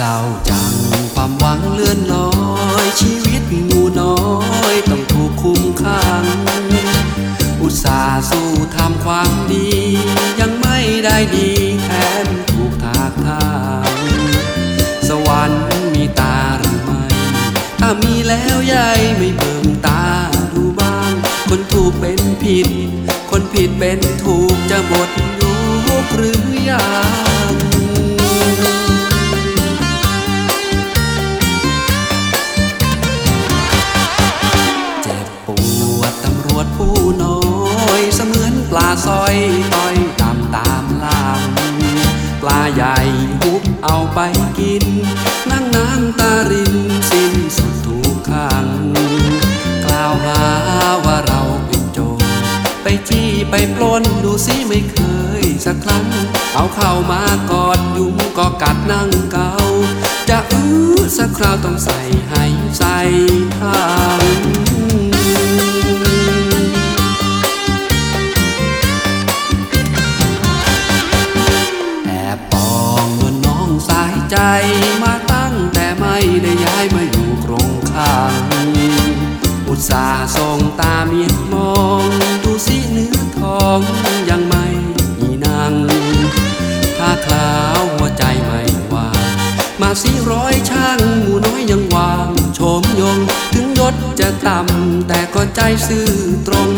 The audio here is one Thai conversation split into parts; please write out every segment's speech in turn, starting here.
เศร้าจังความหวังเลื่อนลอย ชีวิตงูน้อยต้องถูกคุมขัง อุตส่าห์สู้ทำความดี ยังไม่ได้ดีแถมถูกทากทางสวรรค์มีตาหรือไม่ ถ้ามีแล้วยายไม่เบิ่งตาดูบ้าง คนถูกเป็นผิด คนผิดเป็นถูกจะหมดยุคหรือยัง อยต้อยตามตามลางปลาใหญ่หุบเอาไปกิน นั่งน้ำตารินสิ้นสุดทุกขังกล่าวหาว่าเราเป็นโจรไปจี้ไปปล้นดูสิไม่เคยสักครั้ง เอาเข้ามากอดยุงก็กัดนั่งเกาจะอื้อสักคราวต้องใส่ให้ใส่ทาง ใจมาตั้งแต่ไม่ได้ย้ายมาอยู่กรงข้างอุตส่าห์ส่งตาเมียนมองดูสิเนื้อทองยังไม่มีนางถ้าคลาวหัวใจไม่ว่างมาสิร้อยช่างหมูน้อยยังวางโฉมยงถึงยศจะต่ำแต่ก็ใจซื่อตรง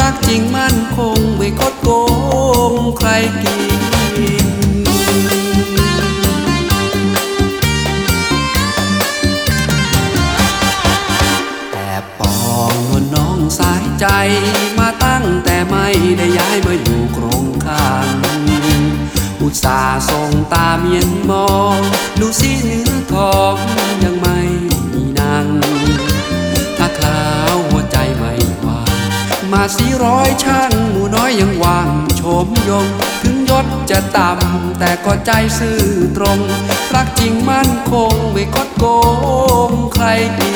รักจริงมั่นคงไม่คดโกงใครกิ มาตั้งแต่ไม่ได้ย้ายมาอยู่กรงข้างอุตส่าห์ส่งตาเมียนมองดูสิเนื้อทองยังไม่มีนางถ้าคลาวหัวใจไม่ว่างมาสีร้อยช่างหมูน้อยยังวางโฉมยงถึงยศจะต่ำแต่ก็ใจซื่อตรง รักจริงมั่นคงไม่คดโกงใครดี